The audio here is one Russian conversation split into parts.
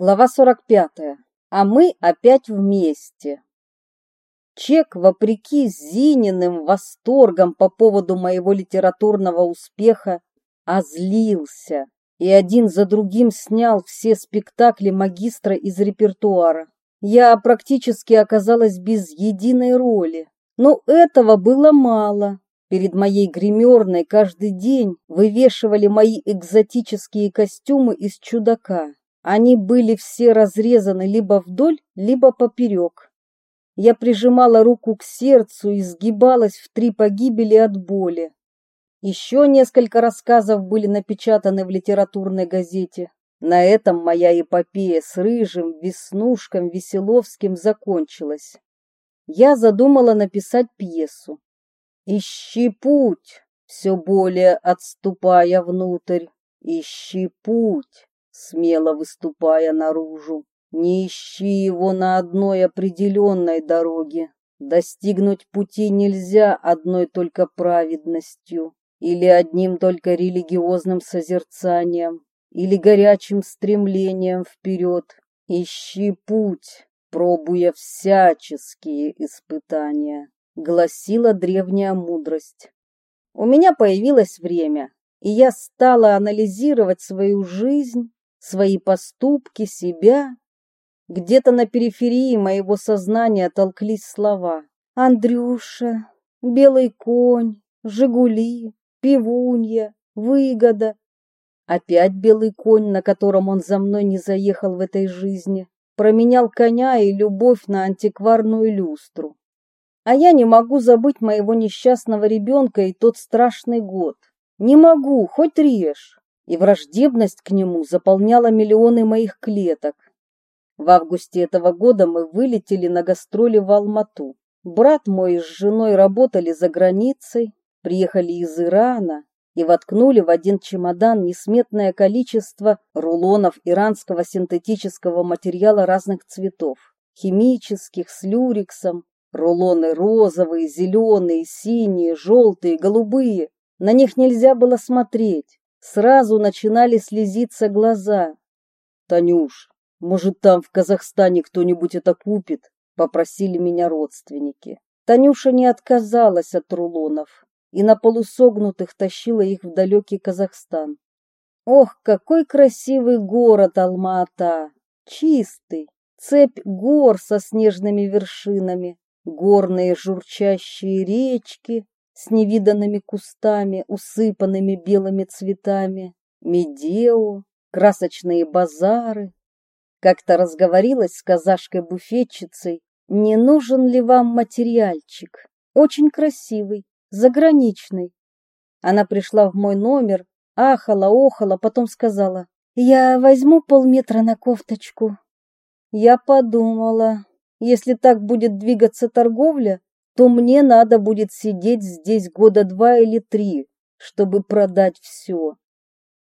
Глава 45. А мы опять вместе. Чек, вопреки Зининым восторгам по поводу моего литературного успеха, озлился и один за другим снял все спектакли магистра из репертуара. Я практически оказалась без единой роли, но этого было мало. Перед моей гримерной каждый день вывешивали мои экзотические костюмы из чудака. Они были все разрезаны либо вдоль, либо поперек. Я прижимала руку к сердцу и сгибалась в три погибели от боли. Еще несколько рассказов были напечатаны в литературной газете. На этом моя эпопея с Рыжим, Веснушком, Веселовским закончилась. Я задумала написать пьесу. «Ищи путь», все более отступая внутрь, «ищи путь» смело выступая наружу. Не ищи его на одной определенной дороге. Достигнуть пути нельзя одной только праведностью, или одним только религиозным созерцанием, или горячим стремлением вперед. Ищи путь, пробуя всяческие испытания, гласила древняя мудрость. У меня появилось время, и я стала анализировать свою жизнь свои поступки, себя. Где-то на периферии моего сознания толклись слова. Андрюша, белый конь, Жигули, пивунья, выгода. Опять белый конь, на котором он за мной не заехал в этой жизни, променял коня и любовь на антикварную люстру. А я не могу забыть моего несчастного ребенка и тот страшный год. Не могу, хоть режь и враждебность к нему заполняла миллионы моих клеток. В августе этого года мы вылетели на гастроли в Алмату. Брат мой с женой работали за границей, приехали из Ирана и воткнули в один чемодан несметное количество рулонов иранского синтетического материала разных цветов. Химических, с люрексом, рулоны розовые, зеленые, синие, желтые, голубые. На них нельзя было смотреть. Сразу начинали слезиться глаза. «Танюш, может, там в Казахстане кто-нибудь это купит?» — попросили меня родственники. Танюша не отказалась от рулонов и на полусогнутых тащила их в далекий Казахстан. Ох, какой красивый город Алма-Ата! Чистый, цепь гор со снежными вершинами, горные журчащие речки, с невиданными кустами, усыпанными белыми цветами, медео, красочные базары. Как-то разговорилась с казашкой-буфетчицей, не нужен ли вам материальчик? Очень красивый, заграничный. Она пришла в мой номер, ахала-охала, потом сказала, я возьму полметра на кофточку. Я подумала, если так будет двигаться торговля, то мне надо будет сидеть здесь года два или три, чтобы продать все.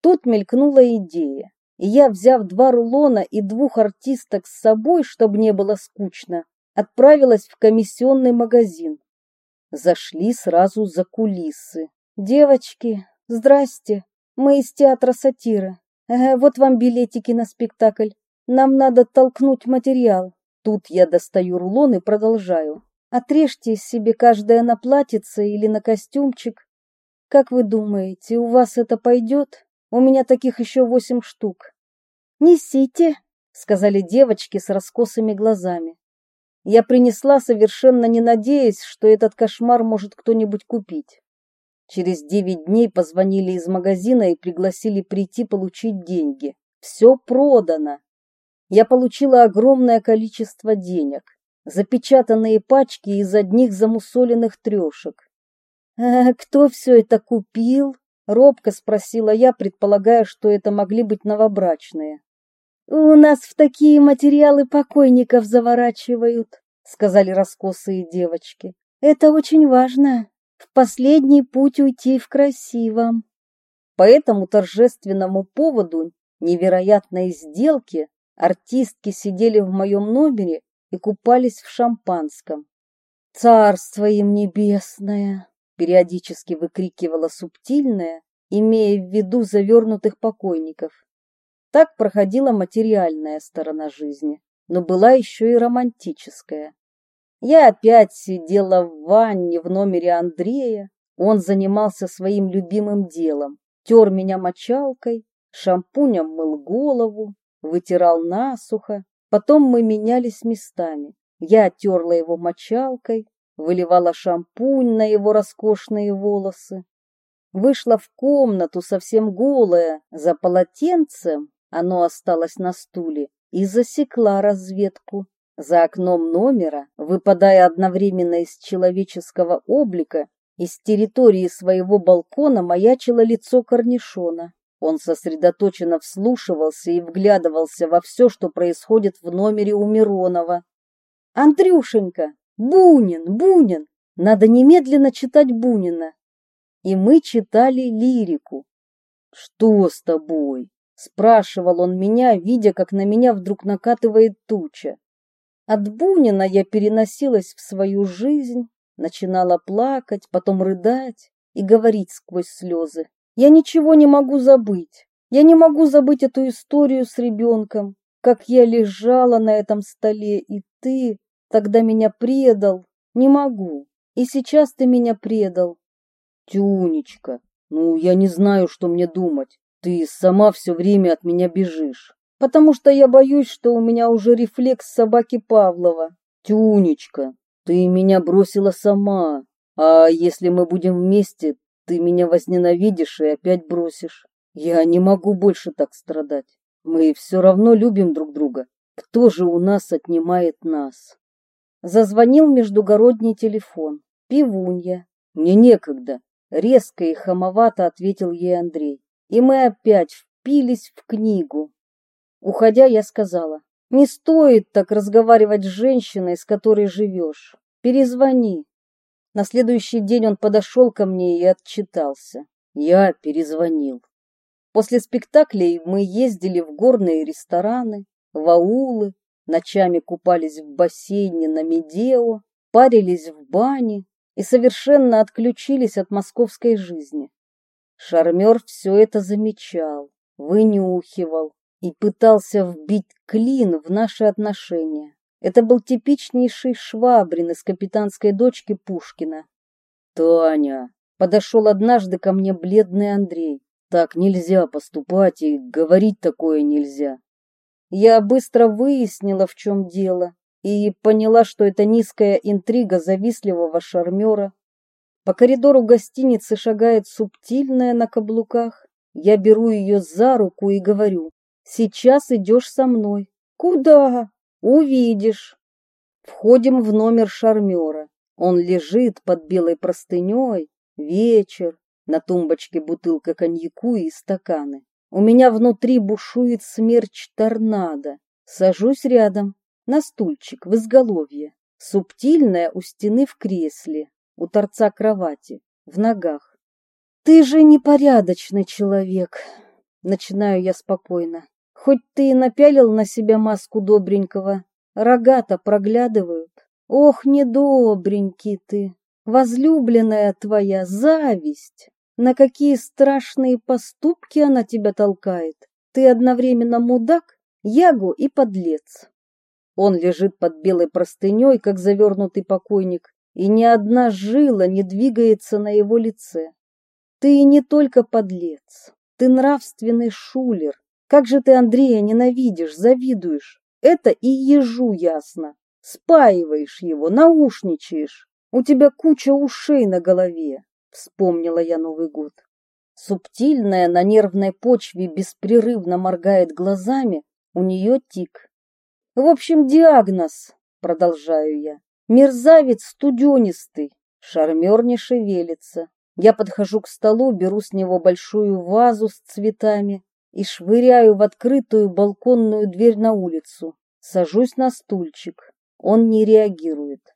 Тут мелькнула идея, и я, взяв два рулона и двух артисток с собой, чтобы не было скучно, отправилась в комиссионный магазин. Зашли сразу за кулисы. «Девочки, здрасте, мы из театра сатира. Э, вот вам билетики на спектакль. Нам надо толкнуть материал». Тут я достаю рулон и продолжаю. Отрежьте себе каждое на платьице или на костюмчик. Как вы думаете, у вас это пойдет? У меня таких еще восемь штук. Несите, сказали девочки с раскосыми глазами. Я принесла, совершенно не надеясь, что этот кошмар может кто-нибудь купить. Через девять дней позвонили из магазина и пригласили прийти получить деньги. Все продано. Я получила огромное количество денег запечатанные пачки из одних замусоленных трешек. «А кто все это купил?» — робко спросила я, предполагая, что это могли быть новобрачные. «У нас в такие материалы покойников заворачивают», — сказали раскосые девочки. «Это очень важно. В последний путь уйти в красивом». По этому торжественному поводу невероятной сделки артистки сидели в моем номере и купались в шампанском. «Царство им небесное!» — периодически выкрикивала субтильная, имея в виду завернутых покойников. Так проходила материальная сторона жизни, но была еще и романтическая. Я опять сидела в ванне в номере Андрея. Он занимался своим любимым делом. Тер меня мочалкой, шампунем мыл голову, вытирал насухо. Потом мы менялись местами. Я терла его мочалкой, выливала шампунь на его роскошные волосы. Вышла в комнату совсем голая, за полотенцем, оно осталось на стуле, и засекла разведку. За окном номера, выпадая одновременно из человеческого облика, из территории своего балкона маячило лицо корнишона. Он сосредоточенно вслушивался и вглядывался во все, что происходит в номере у Миронова. «Андрюшенька! Бунин! Бунин! Надо немедленно читать Бунина!» И мы читали лирику. «Что с тобой?» — спрашивал он меня, видя, как на меня вдруг накатывает туча. От Бунина я переносилась в свою жизнь, начинала плакать, потом рыдать и говорить сквозь слезы. Я ничего не могу забыть. Я не могу забыть эту историю с ребенком, как я лежала на этом столе, и ты тогда меня предал. Не могу. И сейчас ты меня предал. Тюнечка, ну я не знаю, что мне думать. Ты сама все время от меня бежишь потому что я боюсь, что у меня уже рефлекс собаки Павлова. Тюнечка, ты меня бросила сама, а если мы будем вместе, ты меня возненавидишь и опять бросишь. Я не могу больше так страдать. Мы все равно любим друг друга. Кто же у нас отнимает нас? Зазвонил междугородний телефон. Пивунья. Мне некогда. Резко и хамовато ответил ей Андрей. И мы опять впились в книгу, Уходя, я сказала, не стоит так разговаривать с женщиной, с которой живешь. Перезвони. На следующий день он подошел ко мне и отчитался. Я перезвонил. После спектаклей мы ездили в горные рестораны, в аулы, ночами купались в бассейне на Медео, парились в бане и совершенно отключились от московской жизни. Шармер все это замечал, вынюхивал, и пытался вбить клин в наши отношения. Это был типичнейший швабрин из капитанской дочки Пушкина. «Таня!» — подошел однажды ко мне бледный Андрей. «Так нельзя поступать и говорить такое нельзя». Я быстро выяснила, в чем дело, и поняла, что это низкая интрига завистливого шармера. По коридору гостиницы шагает субтильная на каблуках. Я беру ее за руку и говорю, Сейчас идешь со мной. Куда? Увидишь. Входим в номер шармера. Он лежит под белой простыней. Вечер. На тумбочке бутылка коньяку и стаканы. У меня внутри бушует смерч торнадо. Сажусь рядом, на стульчик в изголовье. Субтильная у стены в кресле, у торца кровати, в ногах. Ты же непорядочный человек, начинаю я спокойно. Хоть ты и напялил на себя маску добренького, рога-то проглядывают. Ох, недобренький ты, возлюбленная твоя зависть. На какие страшные поступки она тебя толкает. Ты одновременно мудак, ягу и подлец. Он лежит под белой простыней, как завернутый покойник, и ни одна жила не двигается на его лице. Ты не только подлец, ты нравственный шулер, как же ты Андрея ненавидишь, завидуешь. Это и ежу ясно. Спаиваешь его, наушничаешь. У тебя куча ушей на голове. Вспомнила я Новый год. Субтильная на нервной почве беспрерывно моргает глазами, у нее тик. В общем, диагноз, продолжаю я. Мерзавец студенистый, шармер не шевелится. Я подхожу к столу, беру с него большую вазу с цветами, и швыряю в открытую балконную дверь на улицу. Сажусь на стульчик. Он не реагирует.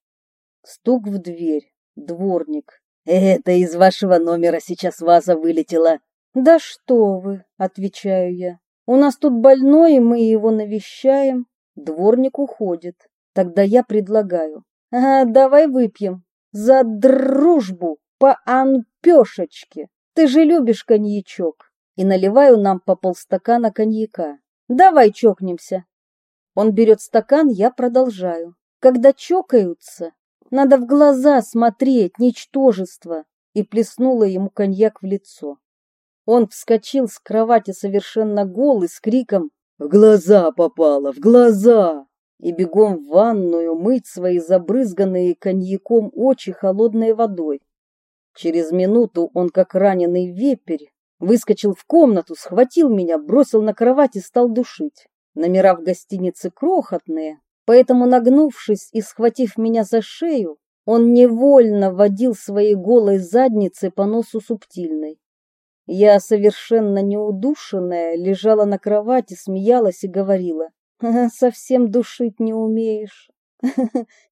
Стук в дверь. Дворник. «Это из вашего номера сейчас ваза вылетела». «Да что вы!» — отвечаю я. «У нас тут больной, и мы его навещаем». Дворник уходит. Тогда я предлагаю. «А, давай выпьем. За дружбу по анпешечке. Ты же любишь коньячок» и наливаю нам по полстакана коньяка. Давай чокнемся. Он берет стакан, я продолжаю. Когда чокаются, надо в глаза смотреть, ничтожество. И плеснула ему коньяк в лицо. Он вскочил с кровати совершенно голый, с криком «В глаза попало! В глаза!» и бегом в ванную мыть свои забрызганные коньяком очи холодной водой. Через минуту он, как раненый вепрь, выскочил в комнату, схватил меня, бросил на кровать и стал душить. Номера в гостинице крохотные, поэтому, нагнувшись и схватив меня за шею, он невольно водил своей голой задницей по носу субтильной. Я, совершенно неудушенная, лежала на кровати, смеялась и говорила, «Совсем душить не умеешь.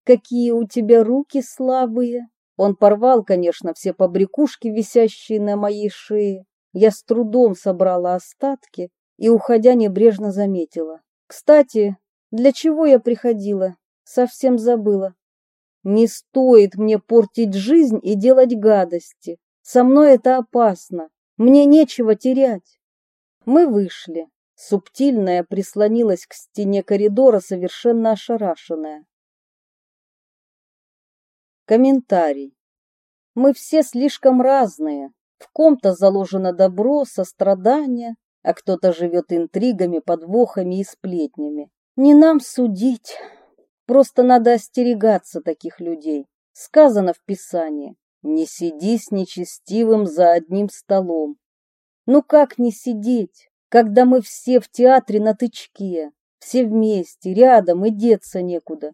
Какие у тебя руки слабые!» Он порвал, конечно, все побрякушки, висящие на моей шее. Я с трудом собрала остатки и, уходя, небрежно заметила. «Кстати, для чего я приходила? Совсем забыла. Не стоит мне портить жизнь и делать гадости. Со мной это опасно. Мне нечего терять. Мы вышли. Субтильная прислонилась к стене коридора, совершенно ошарашенная. Комментарий. Мы все слишком разные. В ком-то заложено добро, сострадание, а кто-то живет интригами, подвохами и сплетнями. Не нам судить. Просто надо остерегаться таких людей. Сказано в Писании. Не сиди с нечестивым за одним столом. Ну как не сидеть, когда мы все в театре на тычке, все вместе, рядом и деться некуда.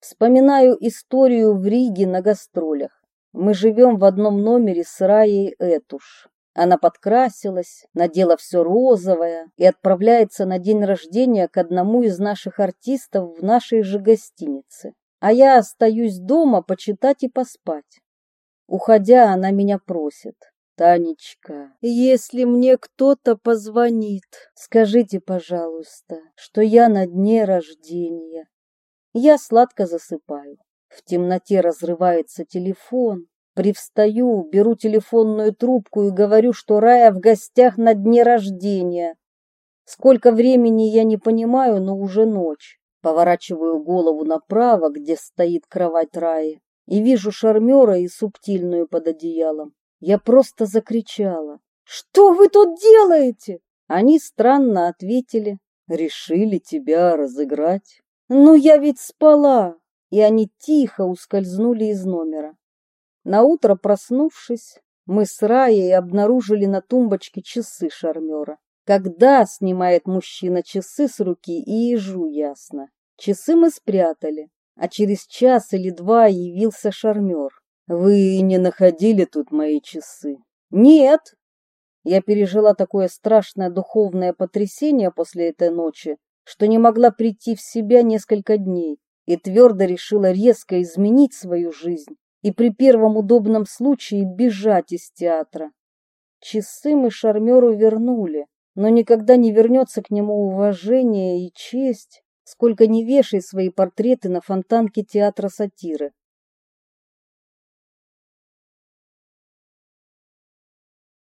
Вспоминаю историю в Риге на гастролях. Мы живем в одном номере с Раей Этуш. Она подкрасилась, надела все розовое и отправляется на день рождения к одному из наших артистов в нашей же гостинице. А я остаюсь дома почитать и поспать. Уходя, она меня просит. Танечка, если мне кто-то позвонит, скажите, пожалуйста, что я на дне рождения. Я сладко засыпаю. В темноте разрывается телефон. Привстаю, беру телефонную трубку и говорю, что Рая в гостях на дне рождения. Сколько времени я не понимаю, но уже ночь. Поворачиваю голову направо, где стоит кровать Раи и вижу шармера и субтильную под одеялом. Я просто закричала. «Что вы тут делаете?» Они странно ответили. «Решили тебя разыграть». «Ну, я ведь спала!» И они тихо ускользнули из номера. Наутро проснувшись, мы с Раей обнаружили на тумбочке часы шармера. Когда снимает мужчина часы с руки, и ежу ясно. Часы мы спрятали, а через час или два явился шармер. «Вы не находили тут мои часы?» «Нет!» Я пережила такое страшное духовное потрясение после этой ночи, что не могла прийти в себя несколько дней и твердо решила резко изменить свою жизнь и при первом удобном случае бежать из театра. Часы мы шармеру вернули, но никогда не вернется к нему уважение и честь, сколько не вешай свои портреты на фонтанке театра сатиры.